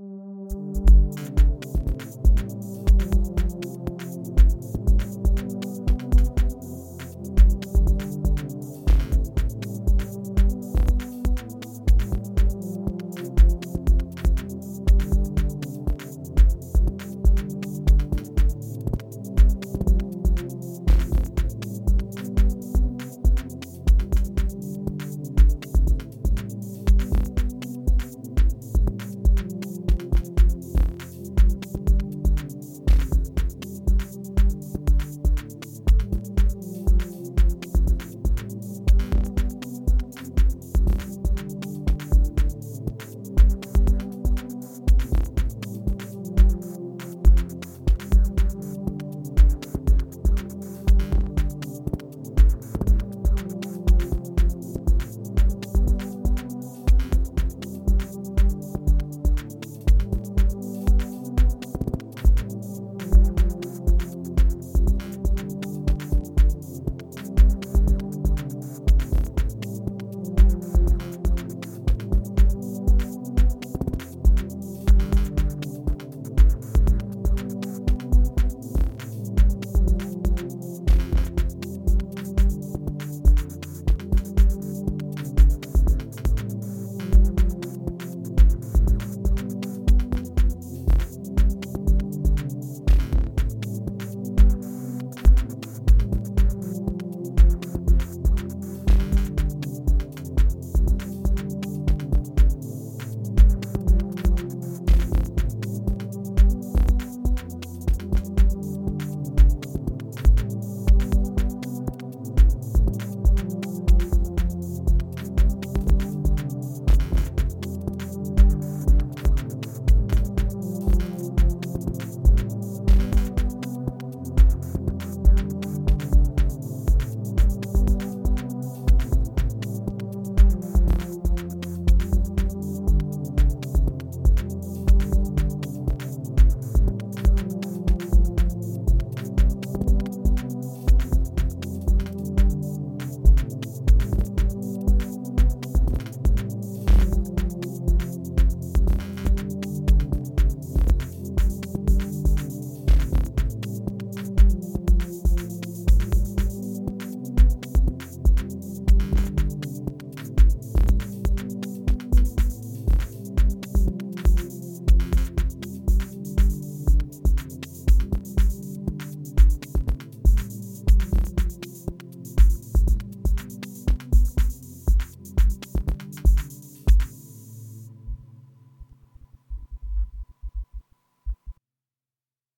Mm-hmm.